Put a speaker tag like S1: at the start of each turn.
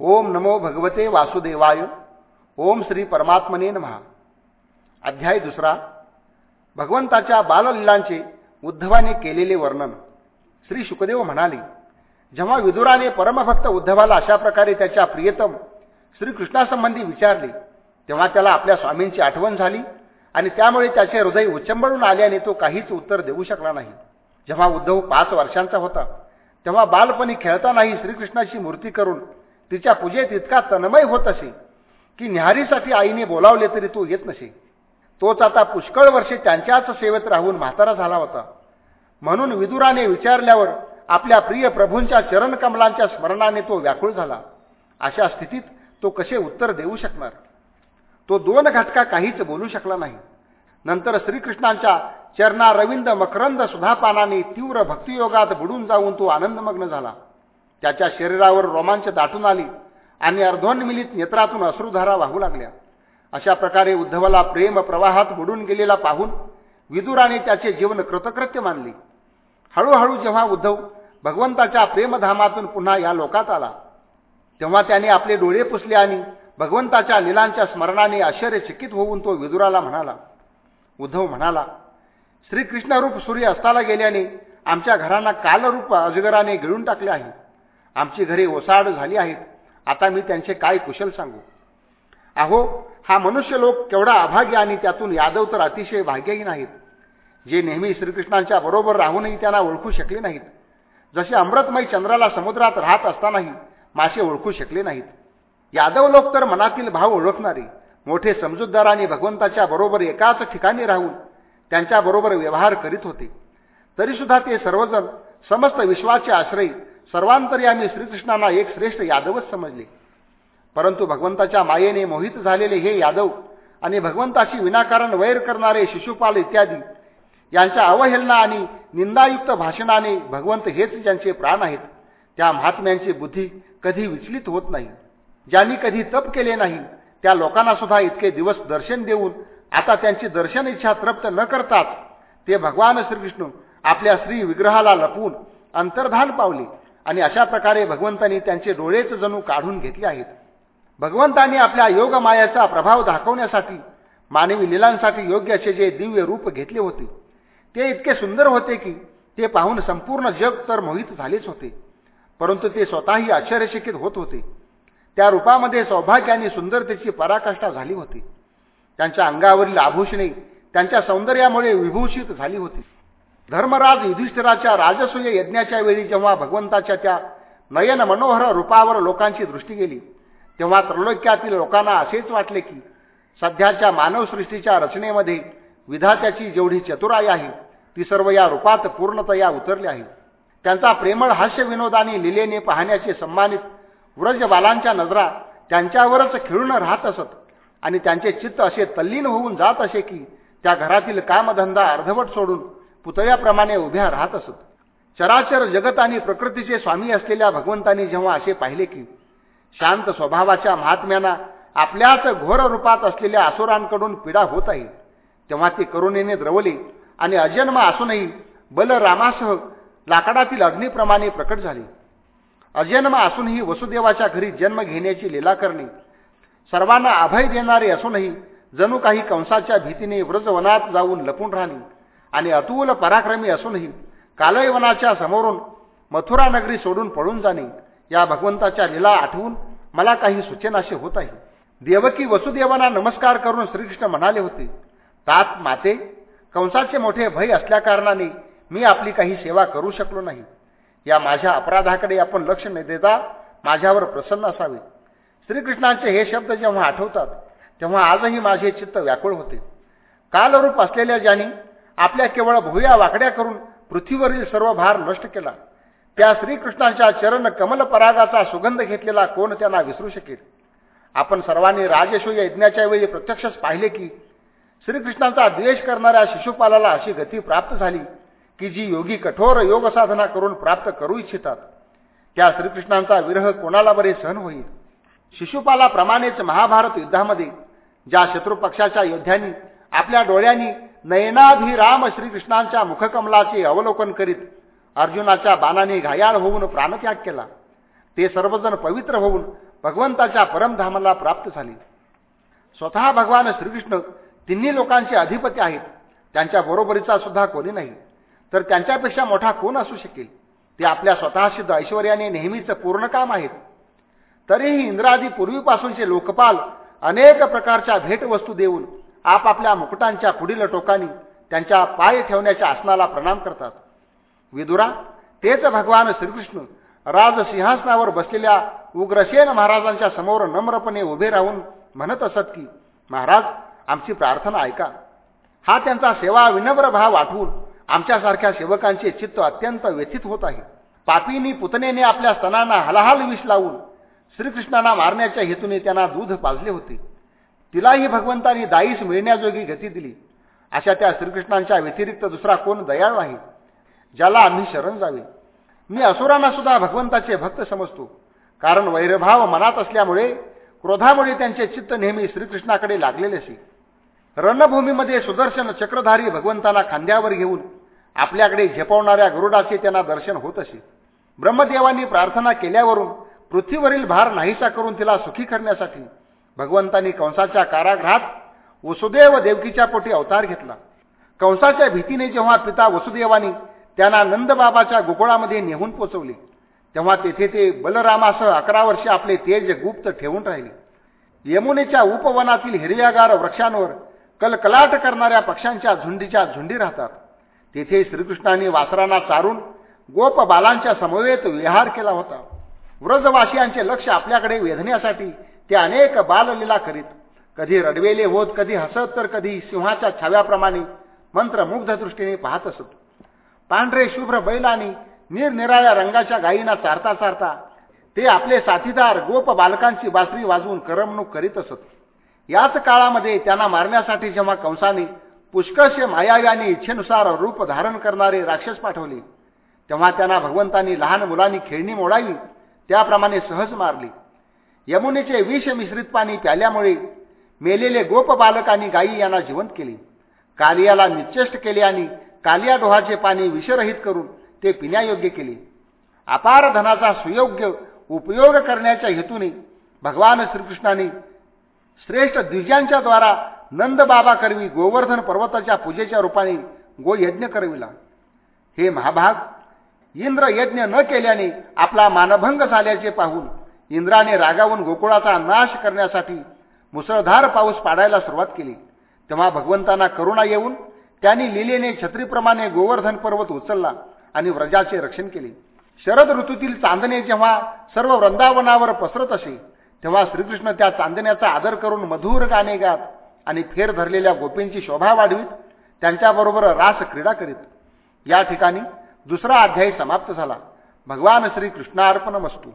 S1: ओम नमो भगवते वासुदेवाय ओम श्री परमात्मने महा अध्याय दुसरा. भगवंताच्या बाललीलांचे उद्धवाने केलेले वर्णन. श्री शुकदेव म्हणाले जेव्हा विदुराने परमभक्त उद्धवाला अशा प्रकारे त्याच्या प्रियतम श्रीकृष्णासंबंधी विचारले तेव्हा त्याला आपल्या स्वामींची आठवण झाली आणि त्यामुळे त्याचे हृदय उच्चंबळून आल्याने तो काहीच उत्तर देऊ शकला नाही. जेव्हा उद्धव पाच वर्षांचा होता तेव्हा बालपणी खेळतानाही श्रीकृष्णाची मूर्ती करून तिच्या पूजेत इतका तन्मय होत असे की न्याहारीसाठी आईने बोलावले तरी तो येत नसे. तोच आता पुष्कळ वर्षे त्यांच्याच सेवेत राहून म्हातारा झाला होता. म्हणून विदुराने विचारल्यावर आपल्या प्रिय प्रभूंच्या चरणकमलांच्या स्मरणाने तो व्याकुळ झाला. अशा स्थितीत तो कसे उत्तर देऊ शकणार? तो दोन घटका काहीच बोलू शकला नाही. नंतर श्रीकृष्णांच्या चरणा रविंद मकरंद सुधापानाने तीव्र भक्तियोगात बुडून जाऊन तो आनंदमग्न झाला. त्याच्या शरीरावर रोमांच दाटून आली आणि अर्धोन्मिलित नेत्रातून अश्रुधारा वाहू लागल्या. अशा प्रकारे उद्धवाला प्रेम प्रवाहात बुडून गेलेला पाहून विदुराने त्याचे जीवन कृतकृत्य मानले. हळूहळू जेव्हा उद्धव भगवंताच्या प्रेमधामातून पुन्हा या लोकात आला तेव्हा त्याने आपले डोळे पुसले आणि भगवंताच्या लिलांच्या स्मरणाने आश्चर्यचकित होऊन तो विदुराला म्हणाला. उद्धव म्हणाला श्रीकृष्णरूप सूर्य अस्ताला गेल्याने आमच्या घरांना कालरूप अजगराने गिळून टाकले आहे. आमची घरे ओसाड झाली आहेत. आता मी त्यांचे काय कुशल सांगू? अहो हा मनुष्य लोक केवढा अभाग्य आणि त्यातून यादव तर अतिशय भाग्यही नाहीत. जे नेहमी श्रीकृष्णांच्या बरोबर राहूनही त्यांना ओळखू शकले नाहीत. जसे अमृतमय चंद्राला समुद्रात राहत असतानाही मासे ओळखू शकले नाहीत. यादव लोक तर मनातील भाव ओळखणारे मोठे समजूतदार आणि भगवंताच्या बरोबर एकाच ठिकाणी राहून त्यांच्याबरोबर व्यवहार करीत होते. तरीसुद्धा ते सर्वजण समस्त विश्वाचे आश्रयी सर्वांतर्यामी श्रीकृष्णांना एक श्रेष्ठ यादवच समजले. परंतु भगवंताच्या मायेने मोहित झालेले हे यादव आणि भगवंताशी विनाकारण वैर करणारे शिशुपाल इत्यादी यांच्या अवहेलना आणि निंदायुक्त भाषणाने भगवंत हेच ज्यांचे प्राण आहेत त्या महात्म्यांची बुद्धी कधी विचलित होत नाही. ज्यांनी कधी तप केले नाही त्या लोकांना सुद्धा इतके दिवस दर्शन देऊन आता त्यांची दर्शन इच्छा तृप्त न करतात ते भगवान श्रीकृष्ण आपल्या श्री विग्रहाला लपवून अंतर्धान पावले. आणि अशा प्रकारे भगवंतांनी त्यांचे डोळेच जणू काढून घेतले आहेत. भगवंतांनी आपल्या योगमायाचा प्रभाव दाखवण्यासाठी मानवी लिलांसाठी योग्य असे जे दिव्य रूप घेतले होते ते इतके सुंदर होते की ते पाहून संपूर्ण जग तर मोहित झालेच होते. परंतु ते स्वतःही आश्चर्यचकित होत होते. त्या रूपामध्ये सौभाग्य आणि सुंदरतेची पराकाष्ठा झाली होती. त्यांच्या अंगावरील आभूषणे त्यांच्या सौंदर्यामुळे विभूषित झाली होती. धर्मराज युधिष्ठिराच्या राजसूय यज्ञाच्या वेळी जेव्हा भगवंताच्या त्या नयन मनोहर रूपावर लोकांची दृष्टी गेली तेव्हा त्रैलोक्यातील लोकांना असेच वाटले की सध्याच्या मानवसृष्टीच्या रचनेमध्ये विधात्याची जेवढी चतुराई आहे ती सर्व या रूपात पूर्णतया उतरली आहे. त्यांचा प्रेमळ हास्यविनोदानी लिलेने पाहण्याचे सन्मानित व्रजबालांच्या नजरा त्यांच्यावरच खिळून राहत असत आणि त्यांचे चित्त असे तल्लीन होऊन जात असे की त्या घरातील कामधंदा अर्धवट सोडून पुतळ्याप्रमाणे उभ्या राहत असत. चराचर जगत आणि प्रकृतीचे स्वामी असलेल्या भगवंतांनी जेव्हा असे पाहिले की शांत स्वभावाच्या महात्म्यांना आपल्याच घोर रूपात असलेल्या असुरांकडून पीडा होत आहे तेव्हा ते करुणेने द्रवले आणि अजन्म असूनही बलरामासह लाकडातील अग्निप्रमाणे प्रकट झाले. अजन्म असूनही वसुदेवाच्या घरी जन्म घेण्याची लीला करणे सर्वांना अभय देणारे असूनही जणू काही कंसाच्या भीतीने व्रजवनात जाऊन लपून राहणे आणि अतुल पराक्रमी असूनही कालयवनाच्या समोरून मथुरा नगरी सोडून पळून जाणे या भगवंताच्या लीला आठवून मला काही सूचनाशी होत आहे. देवकी वसुदेवांना नमस्कार करून श्रीकृष्ण म्हणाले होते तात माते कंसाचे मोठे भय असल्याकारणाने मी आपली काही सेवा करू शकलो नाही. या माझ्या अपराधाकडे आपण लक्ष न देता माझ्यावर प्रसन्न असावे. श्रीकृष्णांचे हे शब्द जेव्हा आठवतात तेव्हा आजही माझे चित्त व्याकुळ होते. कालरूप असलेल्या ज्यांनी आपल्या केवळ भुया वाकड्या करून पृथ्वीवरील सर्व भार नष्ट केला. त्या श्रीकृष्णांच्या चरण कमल परागाचा सुगंध घेतलेला कोण त्यांना विसरू शकेल? आपण सर्वांनी राजसूय यज्ञाच्या वेळी प्रत्यक्षच पाहिले की श्रीकृष्णांचा द्वेष करणाऱ्या शिशुपालाला अशी गती प्राप्त झाली की जी योगी कठोर योग साधना करून प्राप्त करू इच्छितात. त्या श्रीकृष्णांचा विरह कोणाला बरे सहन होईल? शिशुपालाप्रमाणेच महाभारत युद्धामध्ये ज्या शत्रुपक्षाच्या योद्ध्यांनी आपल्या डोळ्यांनी नयनाभिराम श्रीकृष्णांच्या मुखकमलाचे अवलोकन करीत अर्जुनाच्या बाणाने घायाळ होऊन प्राणत्याग केला. ते सर्वजण पवित्र होऊन भगवंताच्या परमधामाला प्राप्त झाले. स्वतः भगवान श्रीकृष्ण तिन्ही लोकांचे अधिपती आहेत. त्यांच्या बरोबरीचा सुद्धा कोणी नाही. तर त्यांच्यापेक्षा मोठा कोण असू शकेल? ते आपल्या स्वतः ऐश्वर्याने नेहमीच पूर्ण काम आहेत. तरीही इंद्रादी पूर्वीपासूनचे लोकपाल अनेक प्रकारच्या भेटवस्तू देऊन आपापल्या मुकुटांच्या पुढील टोकानी त्यांच्या पाय ठेवण्याच्या आसनाला प्रणाम करतात. विदुरा तेच भगवान श्रीकृष्ण राजसिंहासनावर बसलेल्या उग्रसेन महाराजांच्या समोर नम्रपणे उभे राहून म्हणत असत की महाराज आमची प्रार्थना ऐका. हा त्यांचा सेवा विनम्र भाव आठवून आमच्यासारख्या सेवकांचे चित्त अत्यंत व्यथित होत आहे. पापीनी पुतनेने आपल्या स्तनांना हलाहल विष लावून श्रीकृष्णांना मारण्याच्या हेतूने त्यांना दूध पाजले होते. तिलाही भगवंतांनी दाईस मिळण्याजोगी गती दिली. अशा त्या श्रीकृष्णांच्या व्यतिरिक्त दुसरा कोण दयाळ नाही ज्याला आम्ही शरण जावे. मी असुरांना सुद्धा भगवंताचे भक्त समजतो. कारण वैरभाव मनात असल्यामुळे क्रोधामुळे त्यांचे चित्त नेहमी श्रीकृष्णाकडे लागलेले असे. रणभूमीमध्ये सुदर्शन चक्रधारी भगवंताना खांद्यावर घेऊन आपल्याकडे झेपवणाऱ्या गरुडाचे त्यांना दर्शन होत असे. ब्रह्मदेवांनी प्रार्थना केल्यावरून पृथ्वीवरील भार नाहीसा करून तिला सुखी करण्यासाठी भगवंतांनी कंसाच्या कारागृहात वसुदेव देवकीच्या पोटी अवतार घेतला. कंसाच्या भीतीने जेव्हा पिता वसुदेवानी त्यांना नंदबाबाच्या गोकुळामध्ये नेहून पोचवले तेव्हा तेथे ते बलरामासह अकरा वर्षे आपले तेज गुप्त ठेवून राहिले. यमुनेच्या उपवनातील हिरव्यागार वृक्षांवर कलकलाट करणाऱ्या पक्ष्यांच्या झुंडीच्या झुंडी राहतात. तेथे श्रीकृष्णाने वासरांना चारून गोप बालांच्या समवेत विहार केला होता. व्रजवासियांचे लक्ष आपल्याकडे वेधण्यासाठी ते अनेक बाललीला करीत. कधी रडवेले होत कधी हसत तर कधी सिंहाच्या छाव्याप्रमाणे मंत्रमुग्ध दृष्टीने पाहत असत. पांढरे शुभ्र बैलानी निरनिराळ्या रंगाच्या गायींना चारता चारता ते आपले साथीदार गोप बालकांची बासरी वाजवून करमणूक करीत असत. याच काळामध्ये त्यांना मारण्यासाठी जेव्हा कंसाने पुष्कळशे मायाव्याने इच्छेनुसार रूप धारण करणारे राक्षस पाठवले तेव्हा त्यांना भगवंतांनी लहान मुलांनी खेळणी मोडावी त्याप्रमाणे सहज मारली. यमुनेचे विष मिश्रित पाणी प्याल्यामुळे मेलेले गोप बालकांनी गायी यांना जिवंत केले. कालियाला निश्चेष्ट केले आणि कालिया डोहाचे पाणी विषरहित करून ते पिण्यायोग्य केले. अपार धनाचा सुयोग्य उपयोग करण्याच्या हेतूने भगवान श्रीकृष्णाने श्रेष्ठ द्विजांच्या द्वारा नंदबाबा करवी गोवर्धन पर्वताच्या पूजेच्या रूपाने गोयज्ञ करविला. हे महाभाग इंद्र यज्ञ न केल्याने आपला मानभंग झाल्याचे पाहून इंद्राने रागावून गोकुळाचा नाश करण्यासाठी मुसळधार पाऊस पाडायला सुरुवात केली. तेव्हा भगवंतांना करुणा येऊन त्यांनी लिलेने छत्रीप्रमाणे गोवर्धन पर्वत उचलला आणि व्रजाचे रक्षण केले. शरद ऋतूतील चांदणे जेव्हा सर्व वृंदावनावर पसरत असे तेव्हा श्रीकृष्ण त्या चांदण्याचा आदर करून मधुर गाणे गात आणि फेर धरलेल्या गोपींची शोभा वाढवीत त्यांच्याबरोबर रास क्रीडा करीत. या ठिकाणी दुसरा अध्याय समाप्त झाला. भगवान श्रीकृष्णार्पण वस्तू